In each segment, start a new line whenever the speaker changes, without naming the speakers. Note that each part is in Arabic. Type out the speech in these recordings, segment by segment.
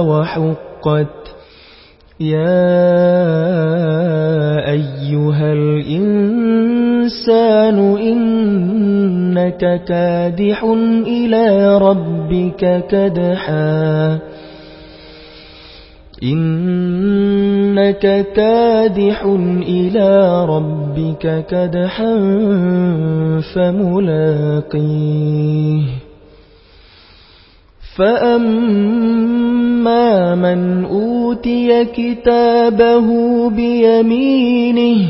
وحقت يا أيها الإنسان إنك كادح إلى ربك كدحا إنك كادح إلى ربك كدحا فملاقيه فأما من أوتي كتابه بيمينه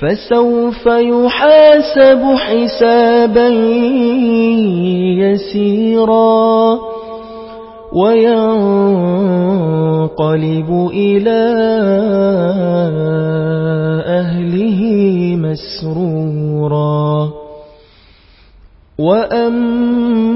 فسوف يحاسب حسابا يسيرا وينقلب إلى أهله مسرورا وأما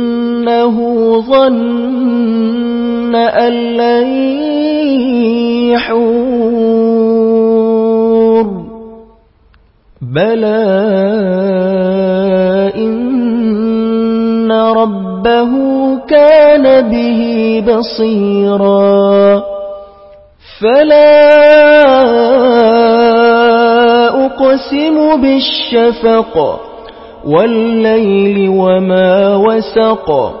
إنه ظن أن لن يحور. بلى إن ربه كان به بصيرا. فلا أقسم بالشفق والليل وما وسق.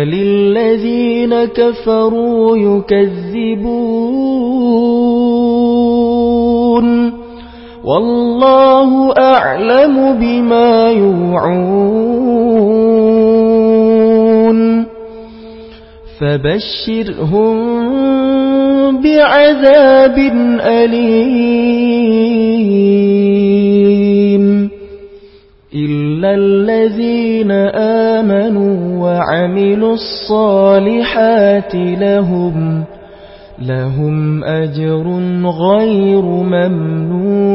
بل الذين كفروا يكذبون والله أعلم بما يوعون فبشرهم بعذاب أليم وعملوا الصالحات لهم لهم أجر غير ممنون